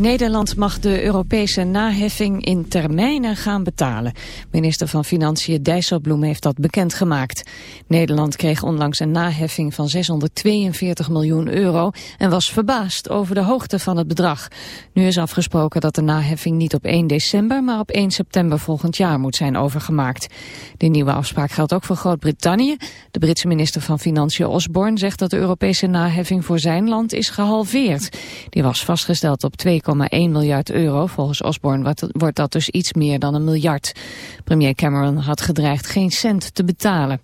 Nederland mag de Europese naheffing in termijnen gaan betalen. Minister van Financiën Dijsselbloem heeft dat bekendgemaakt. Nederland kreeg onlangs een naheffing van 642 miljoen euro... en was verbaasd over de hoogte van het bedrag. Nu is afgesproken dat de naheffing niet op 1 december... maar op 1 september volgend jaar moet zijn overgemaakt. De nieuwe afspraak geldt ook voor Groot-Brittannië. De Britse minister van Financiën Osborne zegt dat de Europese naheffing voor zijn land is gehalveerd. Die was vastgesteld op 2, 1,1 miljard euro. Volgens Osborne wordt dat dus iets meer dan een miljard. Premier Cameron had gedreigd geen cent te betalen.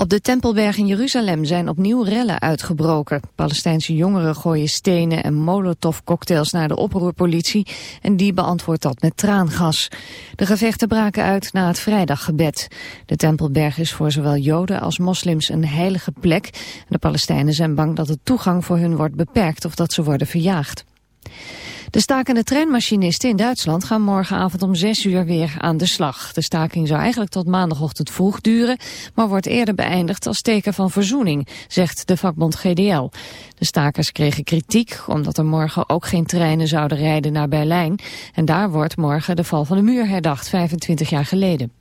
Op de Tempelberg in Jeruzalem zijn opnieuw rellen uitgebroken. Palestijnse jongeren gooien stenen en molotovcocktails naar de oproerpolitie en die beantwoordt dat met traangas. De gevechten braken uit na het vrijdaggebed. De Tempelberg is voor zowel joden als moslims een heilige plek. De Palestijnen zijn bang dat de toegang voor hun wordt beperkt of dat ze worden verjaagd. De stakende treinmachinisten in Duitsland gaan morgenavond om 6 uur weer aan de slag. De staking zou eigenlijk tot maandagochtend vroeg duren, maar wordt eerder beëindigd als teken van verzoening, zegt de vakbond GDL. De stakers kregen kritiek omdat er morgen ook geen treinen zouden rijden naar Berlijn. En daar wordt morgen de val van de muur herdacht, 25 jaar geleden.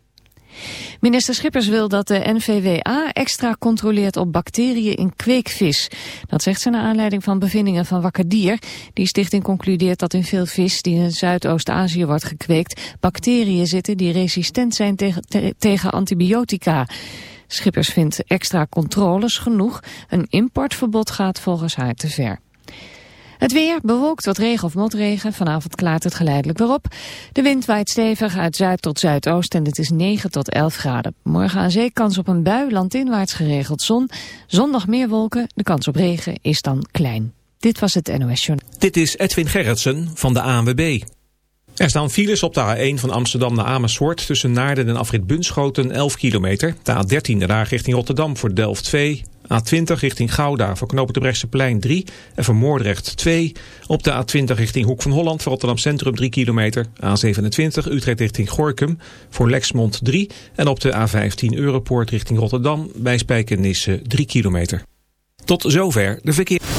Minister Schippers wil dat de NVWA extra controleert op bacteriën in kweekvis. Dat zegt ze naar aanleiding van bevindingen van Wakker Dier. Die stichting concludeert dat in veel vis die in Zuidoost-Azië wordt gekweekt... bacteriën zitten die resistent zijn tegen antibiotica. Schippers vindt extra controles genoeg. Een importverbod gaat volgens haar te ver. Het weer bewolkt wat regen of motregen. Vanavond klaart het geleidelijk weer op. De wind waait stevig uit zuid tot zuidoost en het is 9 tot 11 graden. Morgen aan zee kans op een bui, landinwaarts geregeld zon. Zondag meer wolken, de kans op regen is dan klein. Dit was het NOS Journal. Dit is Edwin Gerritsen van de ANWB. Er staan files op de A1 van Amsterdam naar Amersfoort... tussen Naarden en Afrit Bunschoten 11 kilometer. De A13 daarna richting Rotterdam voor Delft 2... A20 richting Gouda voor knopen de plein 3 en voor Moordrecht 2. Op de A20 richting Hoek van Holland voor Rotterdam Centrum 3 kilometer. A27 Utrecht richting Gorkum voor Lexmond 3. En op de A15 Europoort richting Rotterdam bij Spijkenisse 3 kilometer. Tot zover de verkeer.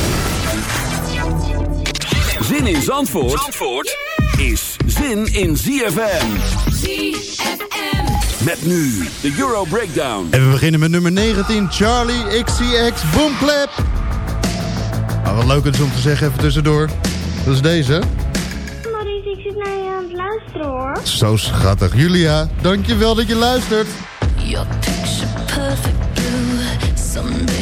Zin in Zandvoort? Zandvoort? is zin in ZFM. ZFM. Met nu de Euro Breakdown. En we beginnen met nummer 19, Charlie XCX Boomclap. Nou, wat leuk is om te zeggen, even tussendoor. Dat is deze. Maurice, ik zit naar je aan het luisteren hoor. Zo schattig. Julia, dankjewel dat je luistert. Your picture perfect blue Sunbathing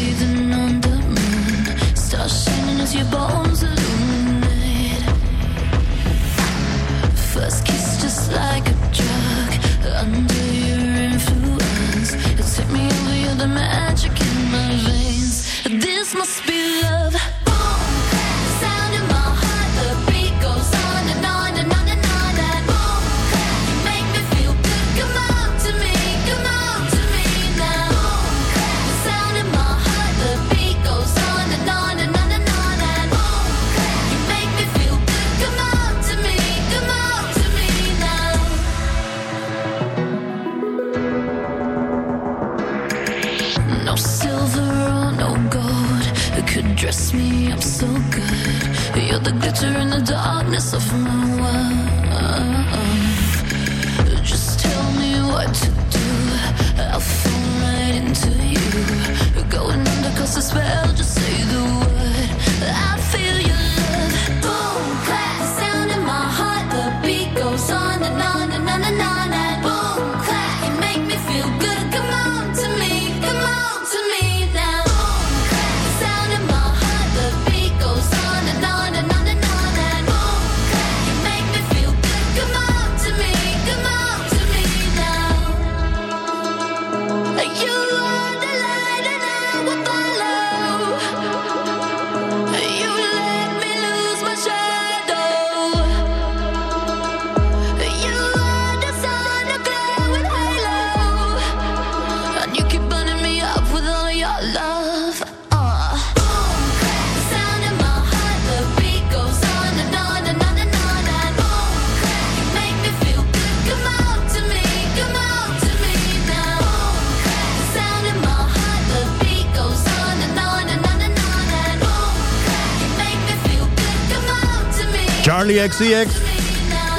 Charlie XCX.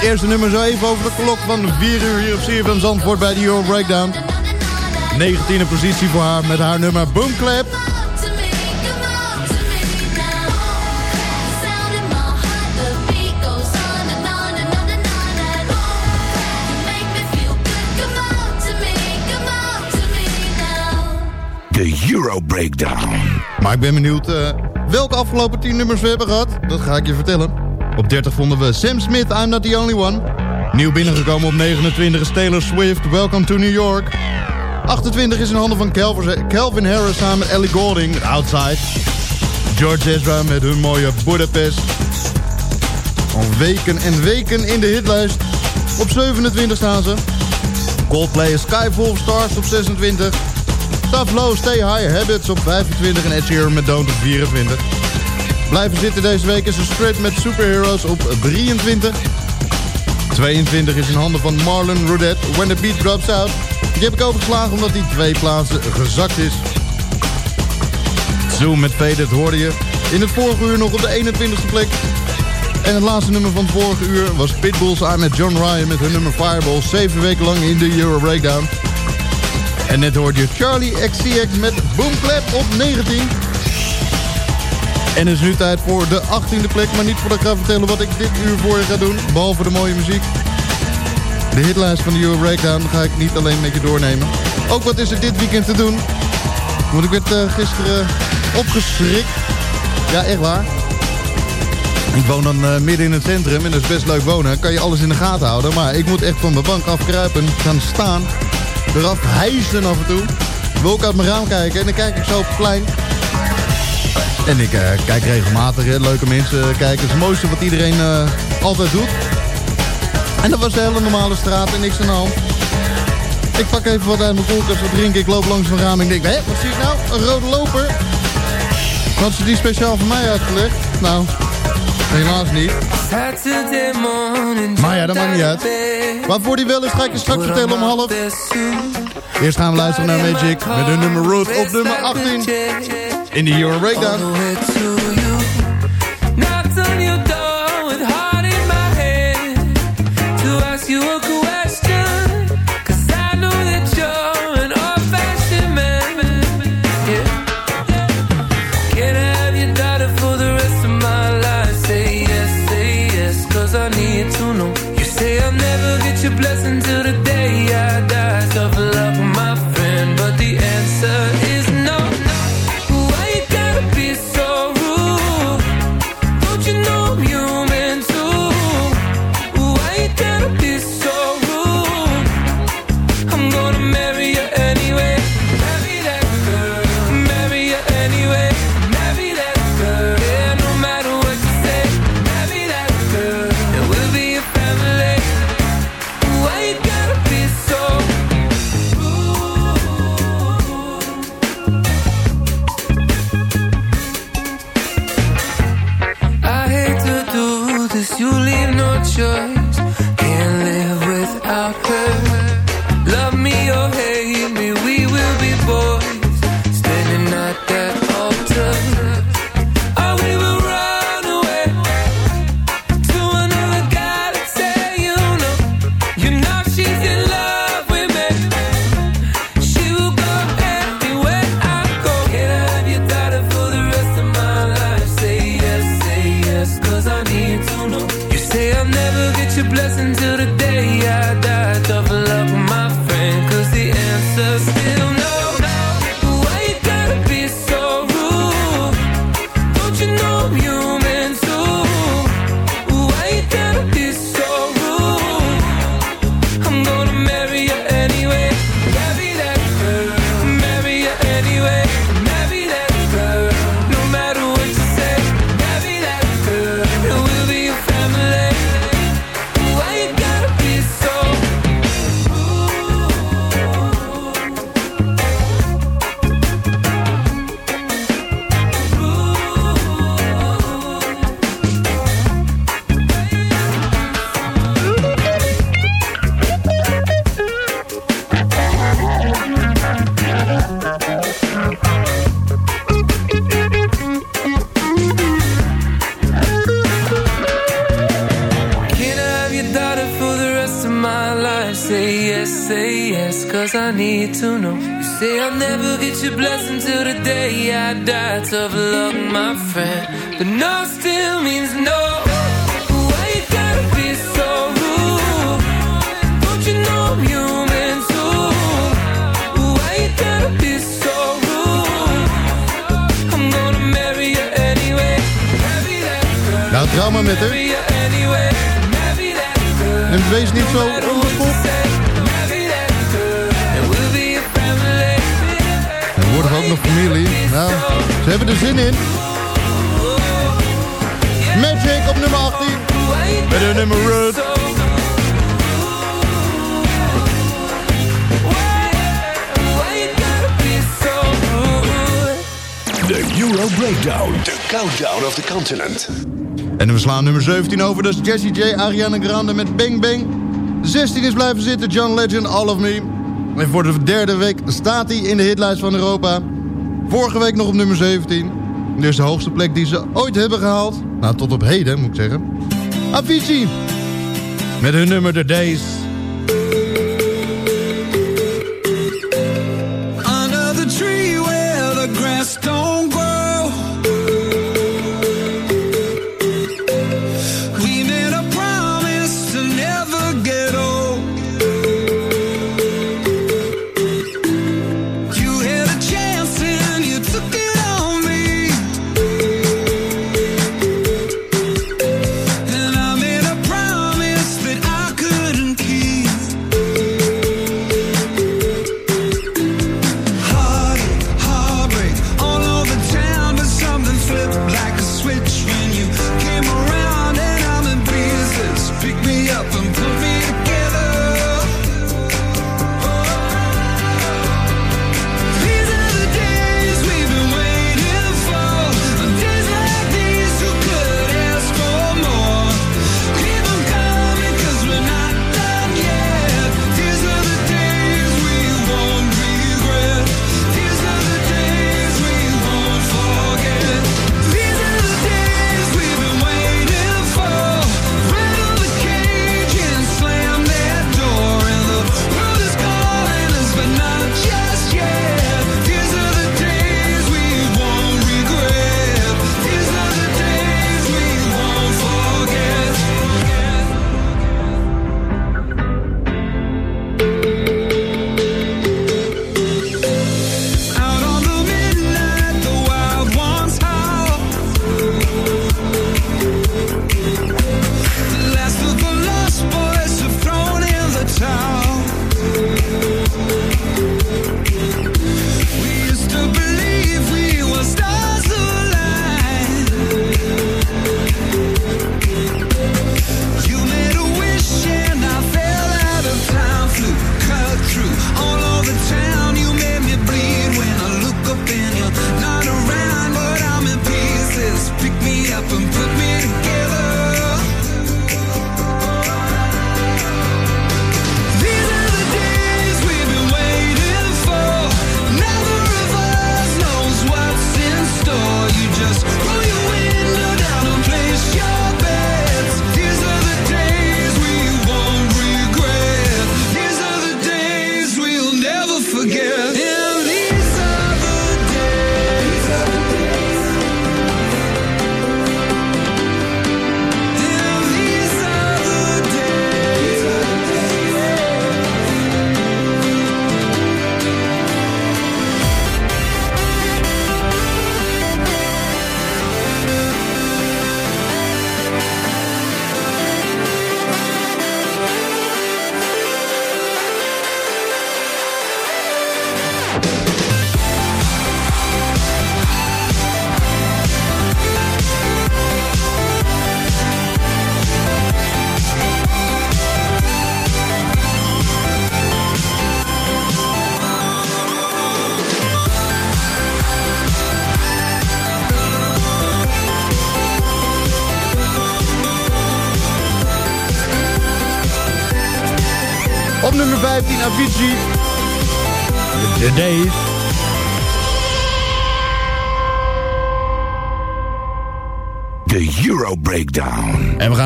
Eerste nummer zo even over de klok van 4 uur hier op CFM Zandvoort bij de Euro Breakdown. 19e positie voor haar met haar nummer Boom Clap. De Euro Breakdown. Maar ik ben benieuwd eh, welke afgelopen 10 nummers we hebben gehad. Dat ga ik je vertellen. Op 30 vonden we Sam Smith, I'm Not The Only One. Nieuw binnengekomen op 29 is Taylor Swift, Welcome to New York. 28 is in handen van Calvin, Harris samen met Ellie Goulding, met Outside. George Ezra met hun mooie Budapest. Al weken en weken in de hitlijst. Op 27 staan ze. Coldplay Sky Full of Stars op 26. Tough Low Stay High Habits op 25 en Ed Sheeran met Don't op 24. Blijven zitten deze week is een straight met Superheroes op 23. 22 is in handen van Marlon Rodette, When the Beat Drops Out. Die heb ik overgeslagen omdat die twee plaatsen gezakt is. Zoom met Faded hoorde je in het vorige uur nog op de 21ste plek. En het laatste nummer van het vorige uur was Pitbull samen met John Ryan met hun nummer Fireball. Zeven weken lang in de Euro Breakdown. En net hoorde je Charlie XCX met Boom Clap op 19. En is nu tijd voor de 18e plek. Maar niet voordat ik ga vertellen wat ik dit uur voor je ga doen. Behalve de mooie muziek. De hitlijst van de Euro Breakdown ga ik niet alleen met je doornemen. Ook wat is er dit weekend te doen. Want ik werd eh, gisteren opgeschrikt. Ja, echt waar. Ik woon dan eh, midden in het centrum en dat is best leuk wonen. Kan je alles in de gaten houden. Maar ik moet echt van mijn bank afkruipen, gaan staan. Eraf hijsen af en toe. Wil ik uit mijn raam kijken en dan kijk ik zo op het plein. En ik eh, kijk regelmatig, hè. leuke mensen kijken. Het is het mooiste wat iedereen eh, altijd doet. En dat was een hele normale straat en niks aan de hand. Ik pak even wat uit mijn koelkast wat drinken. Ik loop langs mijn raam en ik denk, hé, wat zie ik nou? Een rode loper. Had ze die speciaal voor mij uitgelegd? Nou, helaas niet. Maar ja, dat maakt niet uit. Waarvoor die wel is, ga ik je straks vertellen om half. Eerst gaan we luisteren naar Magic met hun nummer Root op nummer 18. In de Euro Breakdown. You. A question, Need to know. You say I'll never get your blessing till the day I die. Tough luck, my friend. But no still means no. Nou, trouw met hem. En wees niet zo Of familie. Nou, ze hebben er zin in. Magic op nummer 18. Met een nummer rood. De Euro Breakdown. De countdown of the continent. En we slaan nummer 17 over. Dat is Jesse J, Ariana Grande met Bang Bang. 16 is blijven zitten, John Legend, All of Me. En voor de derde week staat hij in de hitlijst van Europa. Vorige week nog op nummer 17. Dit is de hoogste plek die ze ooit hebben gehaald. Nou, tot op heden moet ik zeggen. Avicii. Met hun nummer The Days.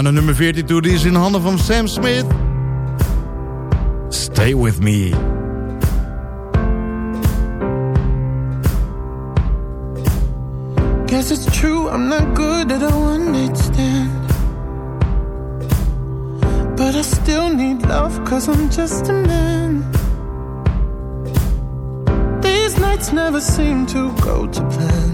gaan naar nummer 14 toe. Die is in handen van Sam Smith. Stay with me. Guess it's true, I'm not good at all understand. But I still need love, cause I'm just a man. These nights never seem to go to plan.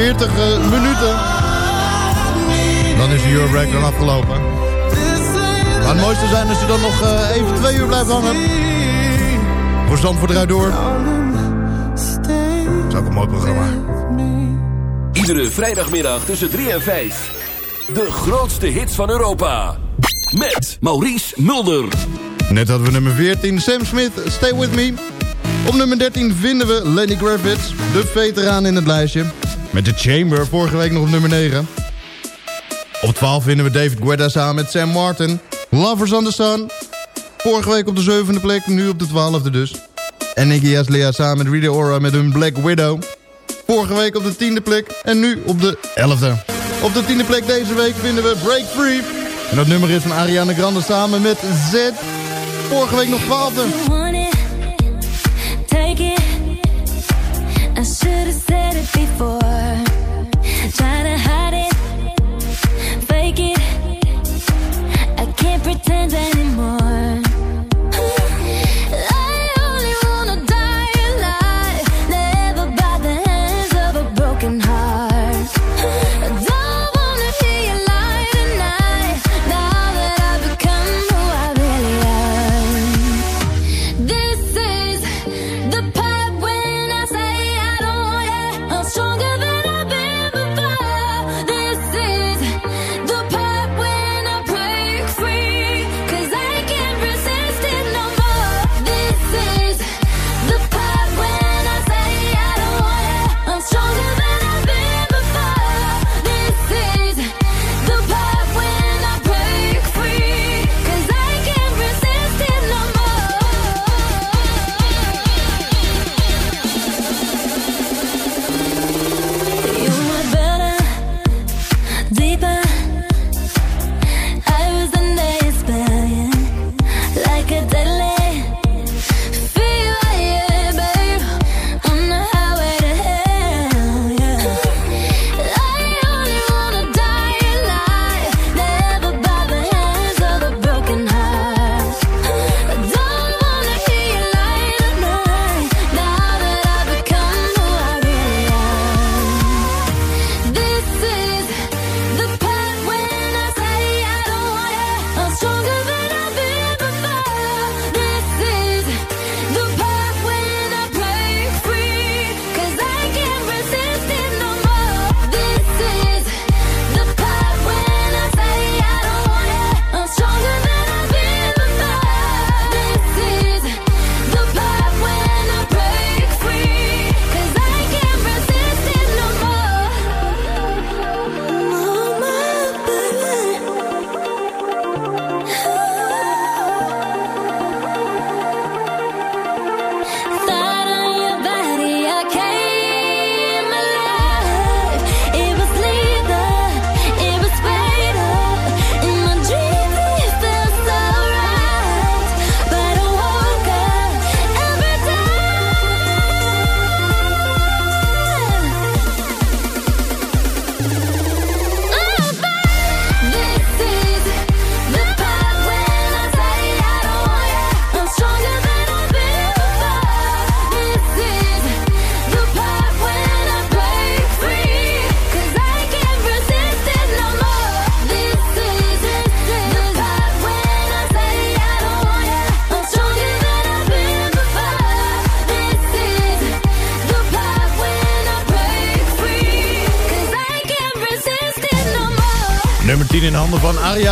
40 eh, minuten. Dan is de Euro Breakdown afgelopen. Maar het mooiste zijn als je dan nog eh, even twee uur blijft hangen. Voor Zandvoort eruit door. Dat is ook een mooi programma. Iedere vrijdagmiddag tussen 3 en 5. De grootste hits van Europa. Met Maurice Mulder. Net hadden we nummer 14, Sam Smith, Stay With Me. Op nummer 13 vinden we Lenny Kravitz, de veteraan in het lijstje. Met The Chamber, vorige week nog op nummer 9. Op 12 vinden we David Guetta samen met Sam Martin. Lovers on the Sun. Vorige week op de zevende plek, nu op de twaalfde dus. En Iggy Azalea samen met Rita Ora met hun Black Widow. Vorige week op de tiende plek en nu op de elfde. Op de tiende plek deze week vinden we Break Free. En dat nummer is van Ariana Grande samen met Z. Vorige week nog twaalfde. Said it before. To hide it, fake it. I can't pretend anymore.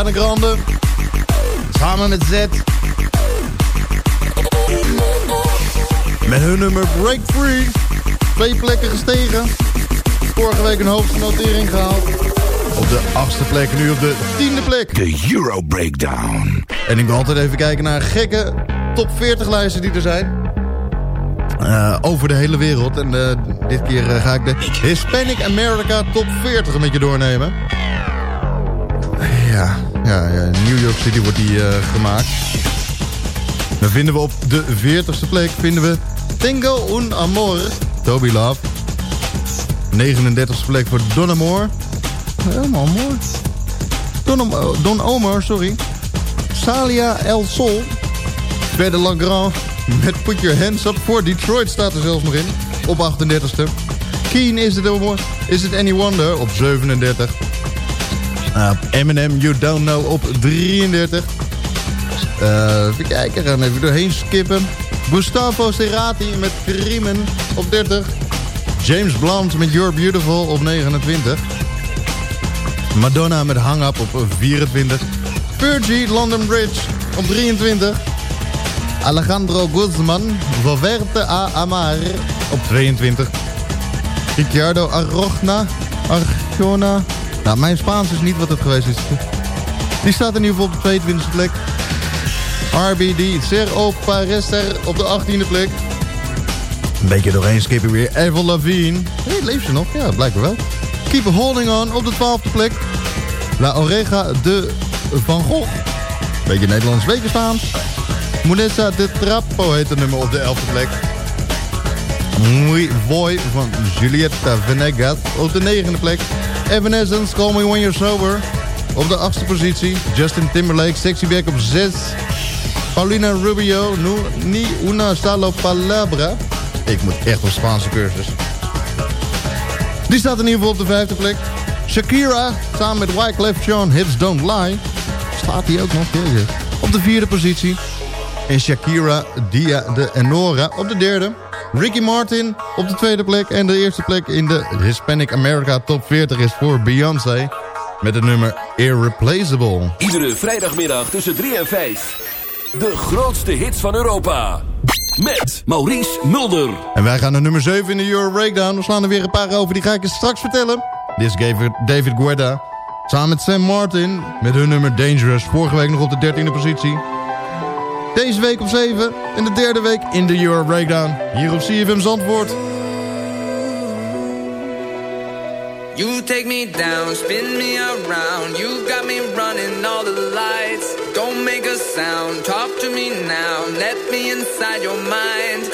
Ariana Grande. Samen met Z. Met hun nummer Break Free. Twee plekken gestegen. Vorige week een hoogste notering gehaald. Op de achtste plek, nu op de tiende plek. De Euro Breakdown. En ik wil altijd even kijken naar gekke top 40 lijsten die er zijn. Eh, over de hele wereld. En eh, dit keer eh, ga ik de Hispanic America top 40 een beetje doornemen. Ja, ja, ja. in New York City wordt die eh, gemaakt. Dan vinden we op de 40ste plek vinden we Tengo un Amor, Toby Love. 39ste plek voor Don Amor. Helemaal mooi. Don, Am- Don Omar, sorry. Salia El Sol. Verder Legrand met Put Your Hands Up voor Detroit staat er zelfs nog in. Op 38e. Keen is het, is it Any Wonder op 37. Uh, Eminem You Don't Know op 33. Eh, even kijken, gaan even doorheen skippen. Gustavo Cerati met Krimen op 30. James Blunt met You're Beautiful op 29. Madonna met Hang Up op 24. Fergie London Bridge op 23. Alejandro Guzman, Volverte a Amar op 22. Ricciardo Arjona, Arjona. Nou, mijn Spaans is niet wat het geweest is. Die staat in ieder geval op de 22e plek. RBD, Sergio Parester op de 18e plek. Een beetje doorheen skippen weer. Avril Lavigne. Leeft ze nog? Ja, blijkbaar wel. Keep Holding On op de 12e plek. La Orega de Van Gogh. Beetje Nederlands weken staan. Munessa de Trappo heet het nummer op de 11e plek. Muy Boy van Julieta Venegas op de 9e plek. Evanescence, Call Me When You're Sober op de 8e positie. Justin Timberlake, Sexy Back op 6. Paulina Rubio, nu, Ni Una Salo Palabra. Ik moet echt op Spaanse cursus. Die staat in ieder geval op de vijfde plek. Shakira, samen met Wyclef Jean, Hips Don't Lie. Staat die ook nog? Jezus. Op de vierde positie. En Shakira, Dia de Enora op de derde. Ricky Martin op de tweede plek. En de eerste plek in de Hispanic America Top 40 is voor Beyoncé. Met het nummer Irreplaceable. Iedere vrijdagmiddag tussen 3 en 5. De grootste hits van Europa. Met Maurice Mulder. En wij gaan naar nummer 7 in de Euro Breakdown. We slaan er weer een paar over, die ga ik je straks vertellen. Dit is David, David Guetta. Samen met Sam Martin met hun nummer Dangerous. Vorige week nog op de 13e positie. Deze week op 7 en de derde week in de Euro Breakdown. Hier op CFM Zandvoort. You take me down, spin me around. You got me running all the lights. Don't make a sound, talk to me now. Let me inside your mind.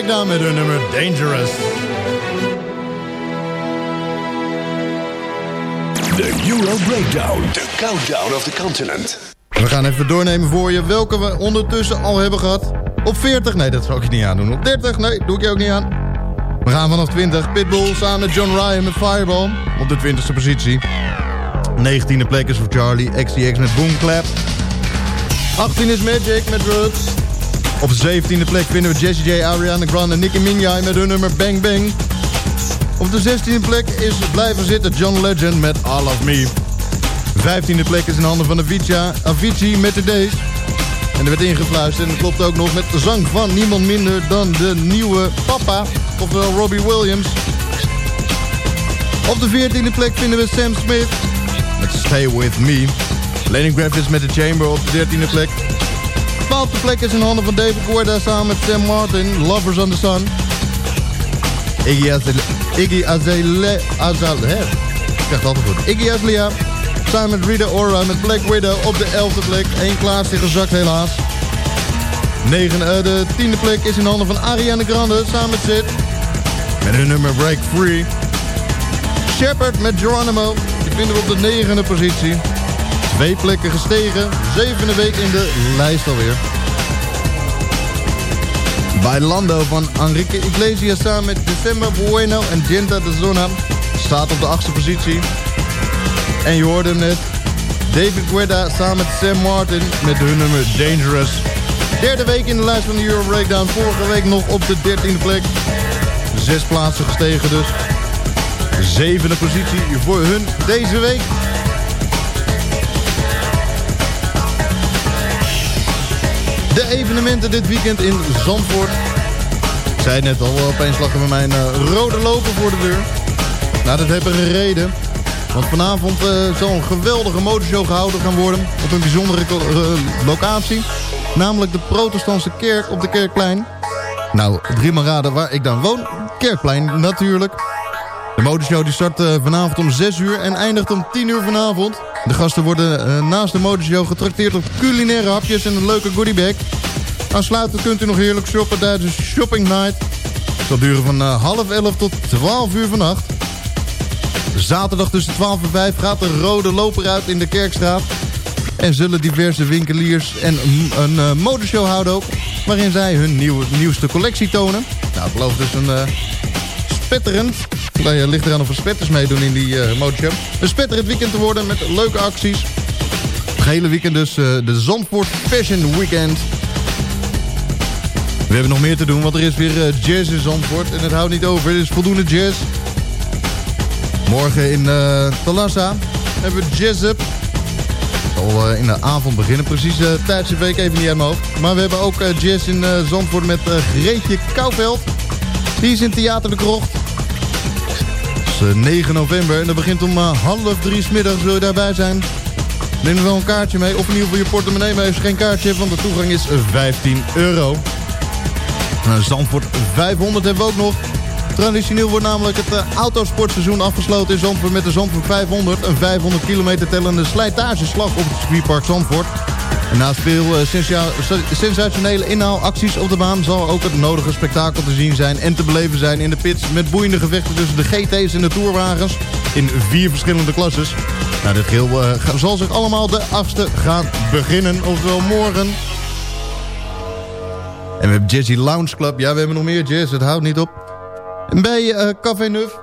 Breakdown met hun nummer Dangerous. De Euro Breakdown. De countdown of the continent. We gaan even doornemen voor je welke we ondertussen al hebben gehad. Op 40, nee dat zal ik je niet aandoen. Op 30, nee, doe ik je ook niet aan. We gaan vanaf 20. Pitbull samen met John Ryan met Fireball. Op de 20ste positie. 19e plek is voor Charlie XCX met Boom Clap. 18 is Magic met Drugs. Op de 17e plek vinden we Jessie J, Ariana Grande en Nicki Minaj met hun nummer Bang Bang. Op de 16e plek is blijven zitten John Legend met All of Me. 15e plek is in handen van Avicii, Avicii met The Days. En er werd ingefluisterd en dat klopt ook nog met de zang van niemand minder dan de nieuwe papa, oftewel Robbie Williams. Op de 14e plek vinden we Sam Smith met Stay With Me. Lenny Kravitz met The Chamber op de 13e plek. 12e plek is in handen van David Guetta samen met Sam Martin, Lovers on the Sun. Iggy Azalea, Iggy Azalea, Azalea, ik zeg altijd goed. Iggy Azalea samen met Rita Ora met Black Widow op de 11e plek. Eén Klaasje gezakt helaas. 9, eh, de tiende plek is in handen van Ariana Grande samen met Sid. Met hun nummer Break Free. Shepard met Geronimo. Die vinden we op de negende positie. Twee plekken gestegen. Zevende week in de lijst alweer. Bailando van Enrique Iglesias samen met December Bueno en Genta de Zona staat op de achtste positie. En je hoorde hem net. David Guetta samen met Sam Martin met hun nummer Dangerous. Derde week in de lijst van de Euro Breakdown. Vorige week nog op de dertiende plek. Zes plaatsen gestegen dus. Zevende positie voor hun deze week. De evenementen dit weekend in Zandvoort. Ik zei net al, opeens lag er bij mij een eh, rode loper voor de deur. Nou, dat heeft een reden. Want vanavond uh, zal een geweldige motorshow gehouden gaan worden. Op een bijzondere uh, locatie. Namelijk de protestantse kerk op de Kerkplein. Nou, drie maar waar ik dan woon. Kerkplein natuurlijk. De motorshow die start vanavond om 6 uur en eindigt om 10 uur vanavond. De gasten worden naast de motorshow getrakteerd op culinaire hapjes en een leuke goodiebag. Aansluitend kunt u nog heerlijk shoppen tijdens Shopping Night. Het duren van half 11 tot 12 uur vannacht. Zaterdag tussen 12 en 5 gaat de rode loper uit in de Kerkstraat. En zullen diverse winkeliers en een, uh, motorshow houden. Waarin zij hun nieuwste collectie tonen. Nou, het belooft dus een uh, spetterend... Nou ja, ligt eraan of er spetters meedoen in die uh, motorshow. Een spetterend weekend te worden met leuke acties. Het hele weekend dus de Zandvoort Fashion Weekend. We hebben nog meer te doen, want er is weer jazz in Zandvoort. En het houdt niet over, er is voldoende jazz. Morgen in uh, hebben we Jazz Up. zal uh, in de avond beginnen. Precies uh, tijdens week even niet hoofd. Maar we hebben ook uh, jazz in Zandvoort met Greetje Kouwveld. Die is in Theater de Krocht. Is 9 november en dat begint om half drie smiddags. Wil je daarbij zijn? Neem er wel een kaartje mee. Of in ieder je portemonnee mee als je geen kaartje hebt. Want de toegang is 15 euro. Zandvoort 500 hebben we ook nog. Traditioneel wordt namelijk het autosportseizoen afgesloten in Zandvoort met de Zandvoort 500. Een 500 kilometer tellende slijtageslag op het circuitpark Zandvoort. En naast veel sensationele inhaalacties op de baan... zal ook het nodige spektakel te zien zijn en te beleven zijn in de pits... met boeiende gevechten tussen de GT's en de Tourwagens in vier verschillende klasses. Nou, dit geheel uh, zal zich allemaal de achtste gaan beginnen, oftewel morgen... En we hebben Jazzy Lounge Club. Ja, we hebben nog meer jazz. Het houdt niet op. En bij uh, Café Nuf.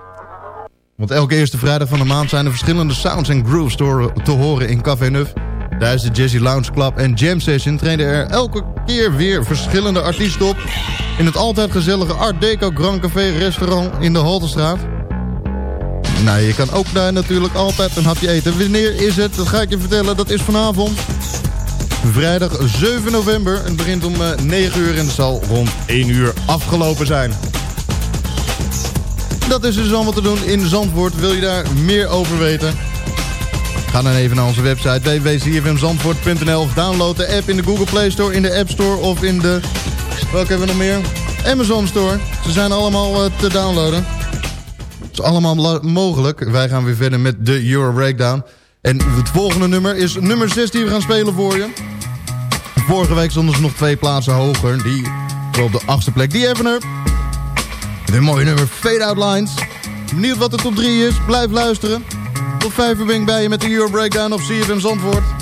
Want elke eerste vrijdag van de maand zijn er verschillende sounds en grooves te horen in Café Nuf. Is de Jazzy Lounge Club en Jam Session treden er elke keer weer verschillende artiesten op. In het altijd gezellige Art Deco Grand Café restaurant in de Haltestraat. Nou, je kan ook daar natuurlijk altijd een hapje eten. Wanneer is het? Dat ga ik je vertellen. Dat is vanavond. Vrijdag 7 november. Het begint om 9 uur en het zal rond 1 uur afgelopen zijn. Dat is dus allemaal te doen in Zandvoort. Wil je daar meer over weten? Ga dan even naar onze website www.cfmzandvoort.nl download de app in de Google Play Store, in de App Store of in de... Welke hebben we nog meer? Amazon Store. Ze zijn allemaal eh, te downloaden. Het is allemaal mogelijk. Wij gaan weer verder met de Euro Breakdown. En het volgende nummer is nummer 6 die we gaan spelen voor je. Vorige week stonden ze nog twee plaatsen hoger. Die op de achtste plek. Die even er. Een mooie nummer Fade Out Lines. Benieuwd wat de top 3 is. Blijf luisteren. Op 5 uur ben ik bij je met de Euro Breakdown op CFM Zandvoort.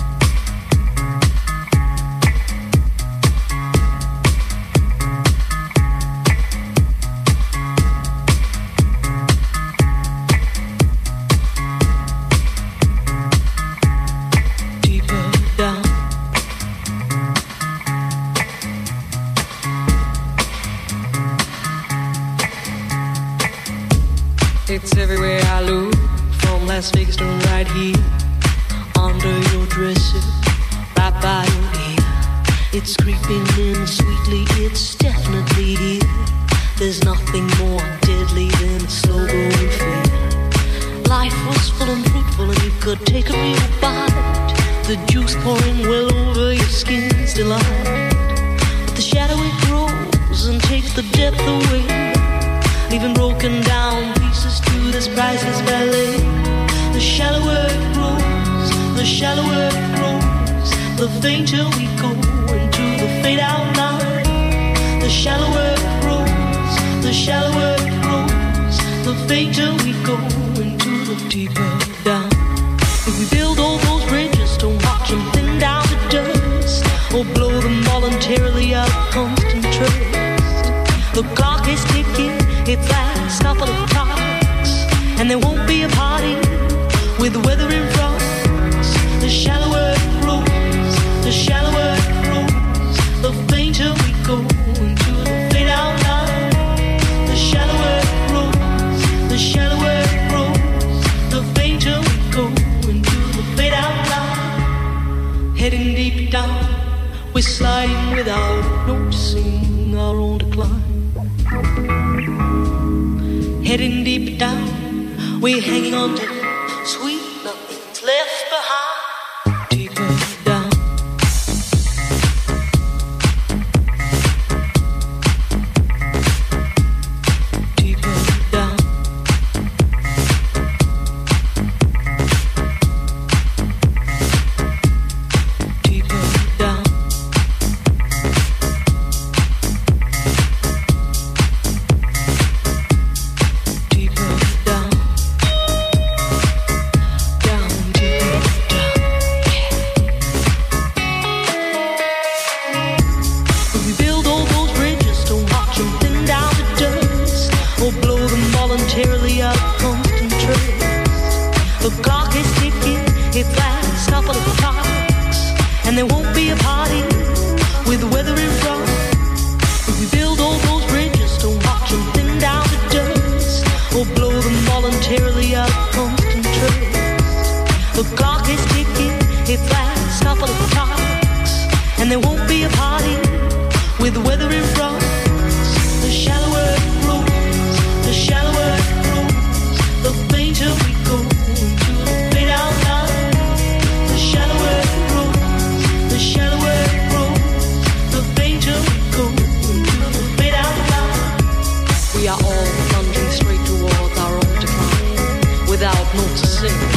music.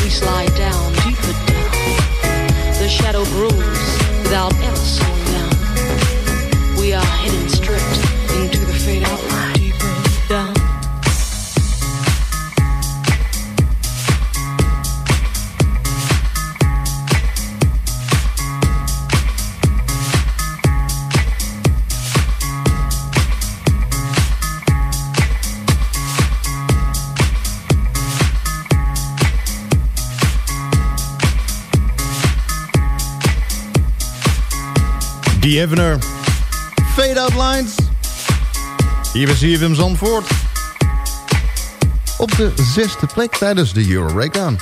Even er. Fade Out Lines. Hier je Wim Zandvoort. Op de zesde plek tijdens de Euro Breakdown.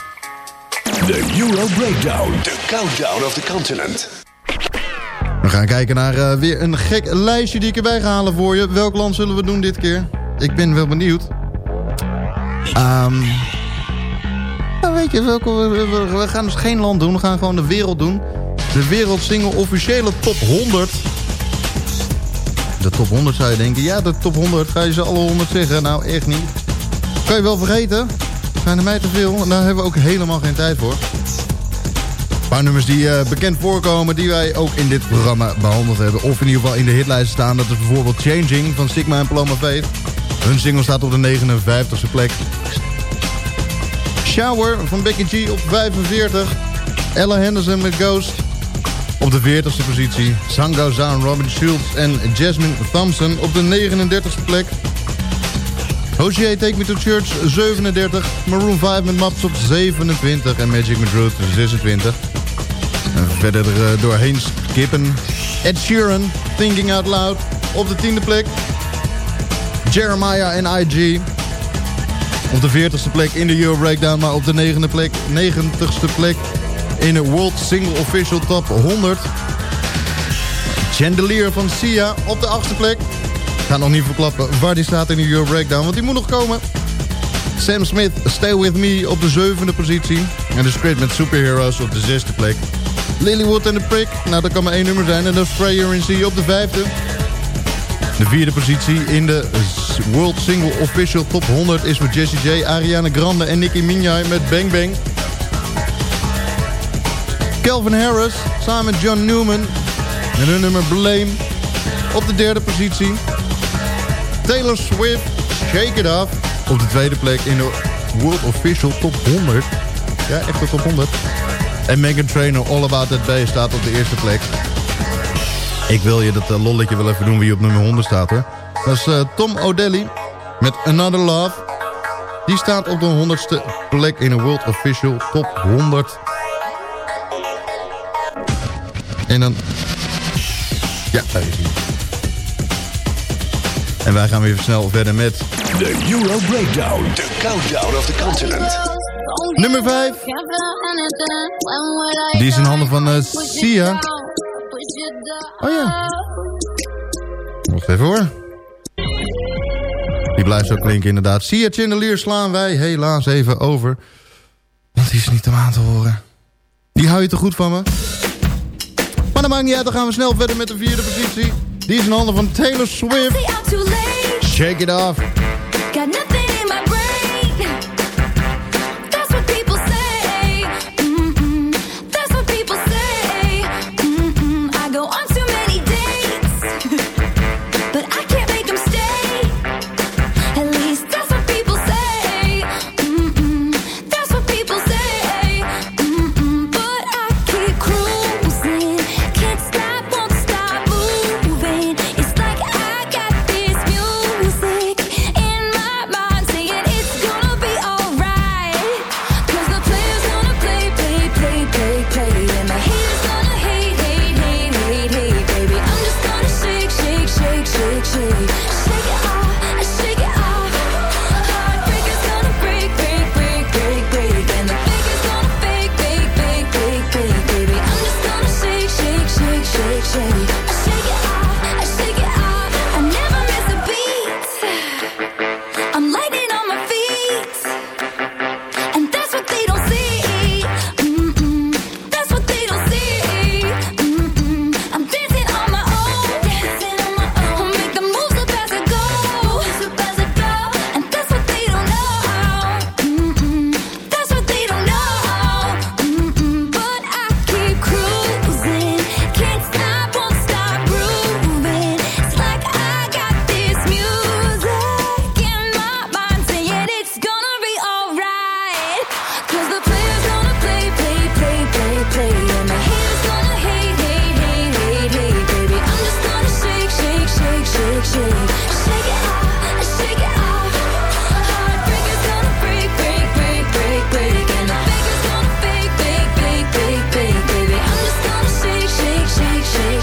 De Euro Breakdown. The countdown of the continent. We gaan kijken naar eh, weer een gek lijstje die ik erbij ga halen voor je. Welk land zullen we doen dit keer? Ik ben wel benieuwd. Ehm, nou, weet je, welke, we, we gaan dus geen land doen. We gaan gewoon de wereld doen. De wereldsingle officiële top 100. De top 100 zou je denken. Ja, de top 100. Ga je ze alle 100 zeggen? Nou, echt niet. Kan je wel vergeten. Zijn er mij te veel. En daar hebben we ook helemaal geen tijd voor. Een paar nummers die eh, bekend voorkomen, die wij ook in dit programma behandeld hebben. Of in ieder geval in de hitlijst staan. Dat is bijvoorbeeld Changing van Sigma en Paloma Faith. Hun single staat op de 59e plek. Shower van Becky G op 45. Ella Henderson met Ghost op de 40ste positie. Goes Down, Robin Schultz en Jasmine Thompson op de 39ste plek. Hozier Take Me To Church 37. Maroon 5 met Maps op 27. En Magic met Ruth 26. En verder er doorheen skippen. Ed Sheeran, Thinking Out Loud op de tiende plek. Jeremiah en IG. Op de 40ste plek in de Euro Breakdown, maar op de negende plek, 90ste plek in de World Single Official Top 100. Chandelier van Sia op de achtste plek. Ik ga nog niet verklappen waar die staat in de Euro Breakdown, want die moet nog komen. Sam Smith, Stay With Me op de zevende positie. En de Squid met Superheroes op de zesde plek. Lilywood en de Prick, nou dat kan maar één nummer zijn. En dat is Prayer in Sea op de vijfde. De vierde positie in de World Single Official Top 100 is voor Jessie J, Ariana Grande en Nicki Minaj met Bang Bang. Calvin Harris samen met John Newman en hun nummer Blame op de derde positie. Taylor Swift, Shake It Off op de tweede plek in de World Official Top 100. Ja, echt de top 100. En Megan Trainor, All About That Bass staat op de eerste plek. Ik wil je dat uh, lolletje wel even doen wie op nummer 100 staat hoor. Dat is uh, Tom O'Delly met Another Love. Die staat op de 100ste plek in de World Official Top 100. En dan... Ja, daar is hij. En wij gaan weer snel verder met... De Euro Breakdown. De countdown of the continent. Nummer 5. Die is in handen van uh, Sia. Oh ja. Wacht even hoor. Die blijft zo klinken inderdaad. Sia Chandelier slaan wij helaas even over. Want die is niet om aan te horen. Die hou je te goed van me? Dat maakt niet uit, dan gaan we snel verder met de vierde positie. Die is in handen van Taylor Swift. Shake it off.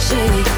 Shake,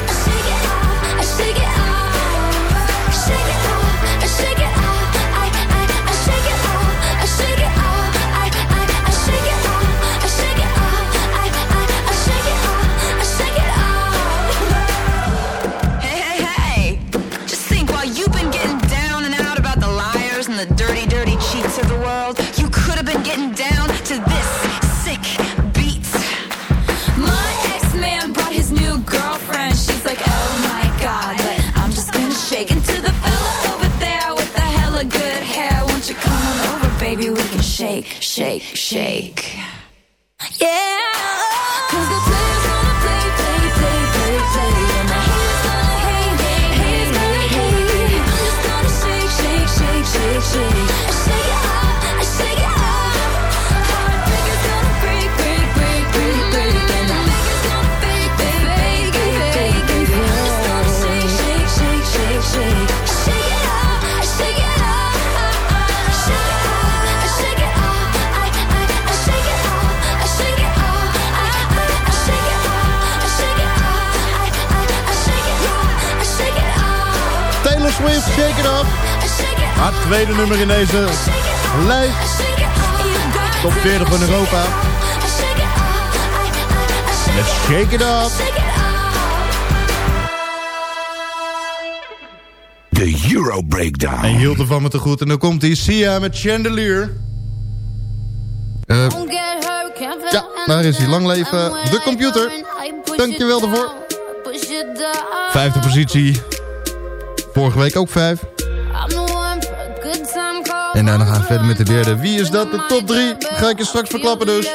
nummer in deze lijst. Top 40 van Europa. Let's Shake It Up. De Euro Breakdown. En hield ervan me te goed. En dan komt hij, Sia met Chandelier. Eh, ja, daar is hij. Lang leven de computer. Dankjewel daarvoor. Vijfde positie. Vorige week ook vijf. En daarna gaan we verder met de derde. Wie is dat? De top drie. Ga ik je straks verklappen dus.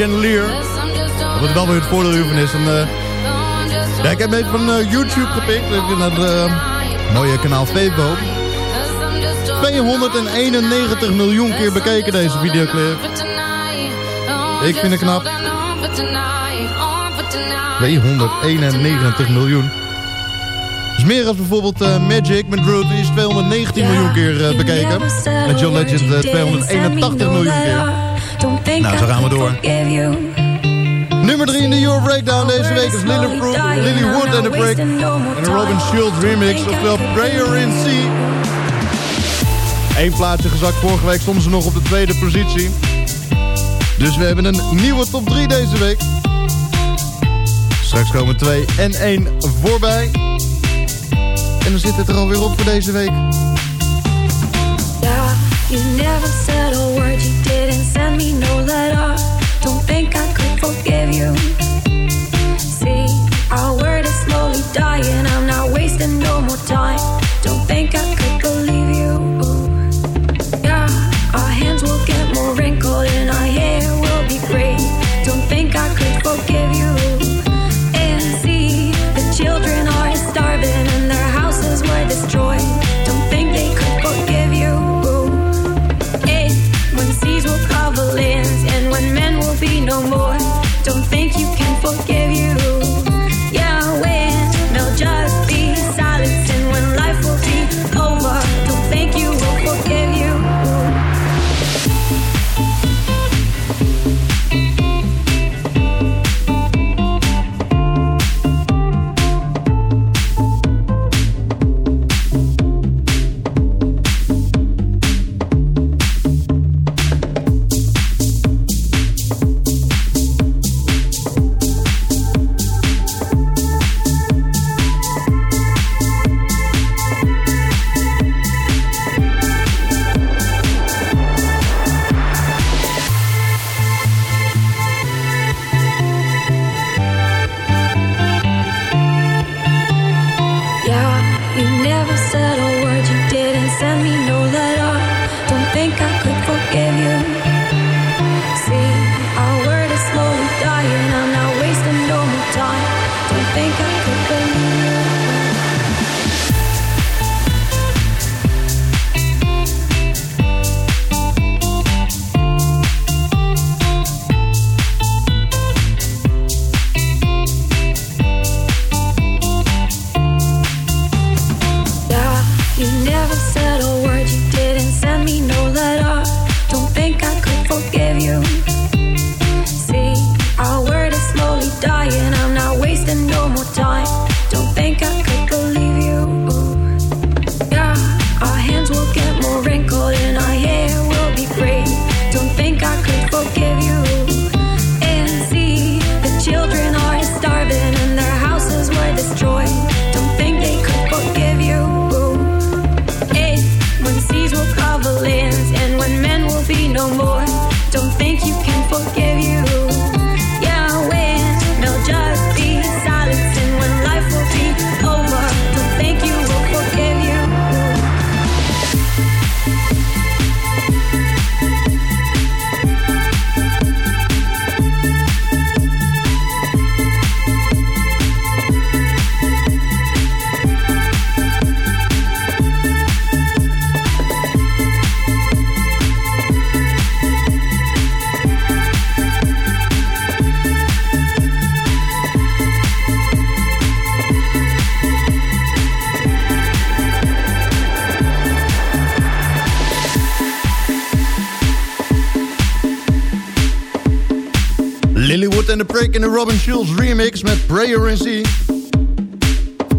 Chandelier. Wat wel weer het voordeel hiervan is. En, eh, ja, ik heb even van eh, YouTube gepikt. Naar het eh, mooie kanaal Febo. 291 miljoen keer bekeken deze videoclip. Ik vind het knap. 291 miljoen. Is meer als bijvoorbeeld Magic met. Die is 219 miljoen keer bekeken. Met John Legend eh, 281 miljoen keer. Nou, zo gaan we door. Nummer 3 in de Euro Breakdown deze week is Lily, Fruit, Lily Wood and the Break. En een Robin Schultz remix, oftewel Prayer in C. Eén plaatsje gezakt, vorige week stonden ze nog op de tweede positie. Dus we hebben een nieuwe top 3 deze week. Straks komen 2 en 1 voorbij. En dan zit het er alweer op voor deze week. You never said a word, you didn't send me no letter.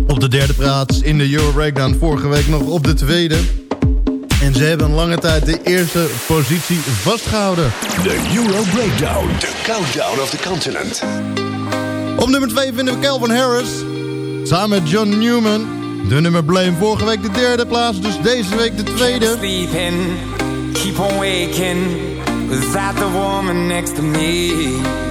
Op de derde plaats in de Euro Breakdown. Vorige week nog op de tweede. En ze hebben lange tijd de eerste positie vastgehouden. De Euro Breakdown. The countdown of the continent. Op nummer 2 vinden we Calvin Harris. Samen met John Newman. De nummer Blame vorige week de derde plaats. Dus deze week de tweede. keep on waking. Without the woman next to me.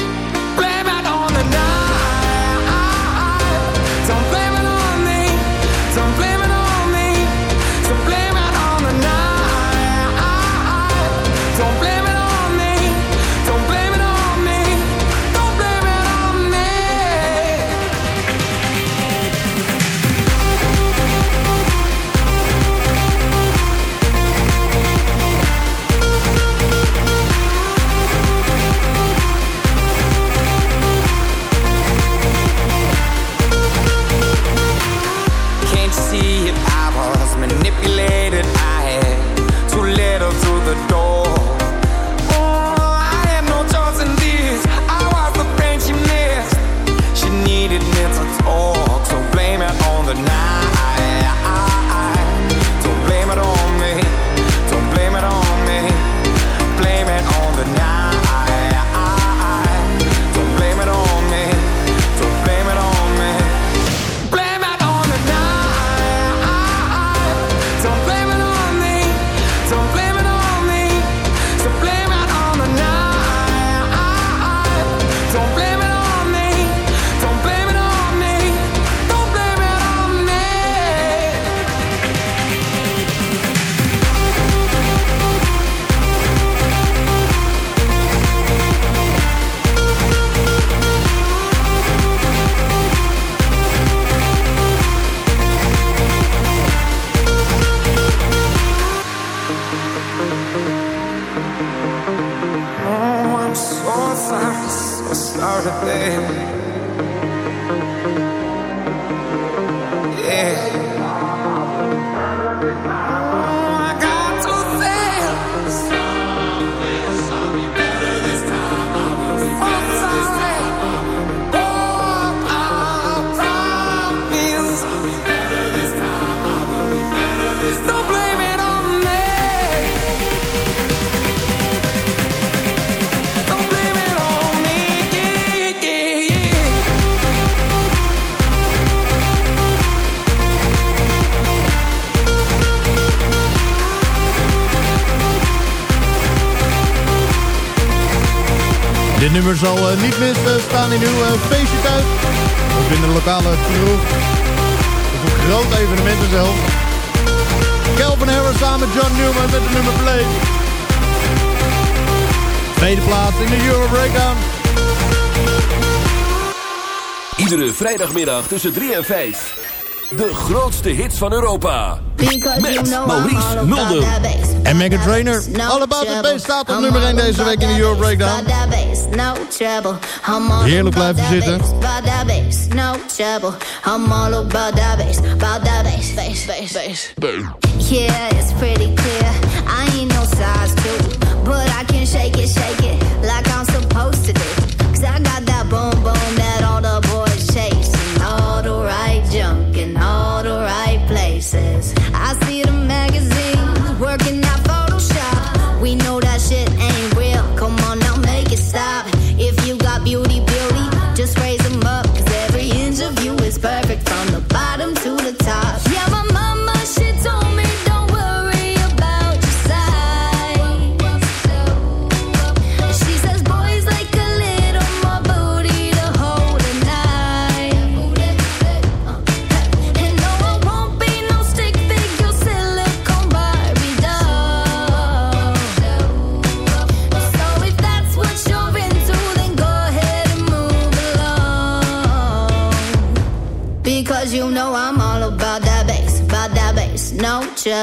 staan in uw eh, feestje thuis. Of in de lokale kroeg. Of een groot evenement zelf. Calvin Harris samen met John Newman met de nummer Play. Tweede plaats in de Euro Breakdown. Iedere vrijdagmiddag tussen 3 en 5. De grootste hits van Europa. Met Maurice Mulder. En Megan Trainer. All About the Bass staat op nummer 1 deze week in de Euro Breakdown. Heerlijk blijven zitten. No trouble, I'm all about that bass, about that bass, bass, bass, bass. Yeah, it's pretty clear. I ain't no size two, but I can shake it, shake it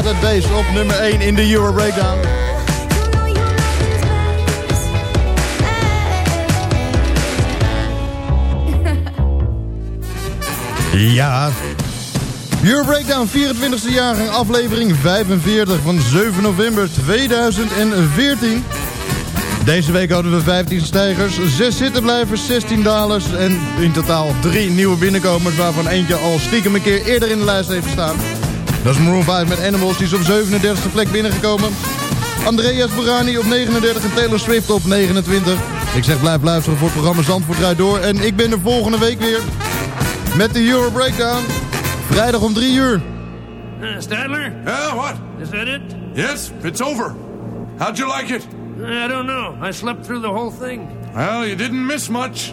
That Bass op nummer 1 in de Euro Breakdown. Ja. Euro Breakdown, 24e jaargang, aflevering 45 van 7 november 2014. Deze week hadden we 15 stijgers, 6 zittenblijvers, 16 dalers en in totaal 3 nieuwe binnenkomers... waarvan eentje al stiekem een keer eerder in de lijst heeft gestaan. Dat is Maroon 5 met Animals, die is op 37e plek binnengekomen. Andreas Burani op 39 en Taylor Swift op 29. Ik zeg blijf luisteren voor het programma Zandvoort Draait Door. En ik ben er volgende week weer met de Euro Breakdown. Vrijdag om 3 uur. Uh, Stadler? Yeah, what? Is that it? Yes, it's over. How'd you like it? I don't know. I slept through the whole thing. Well, you didn't miss much.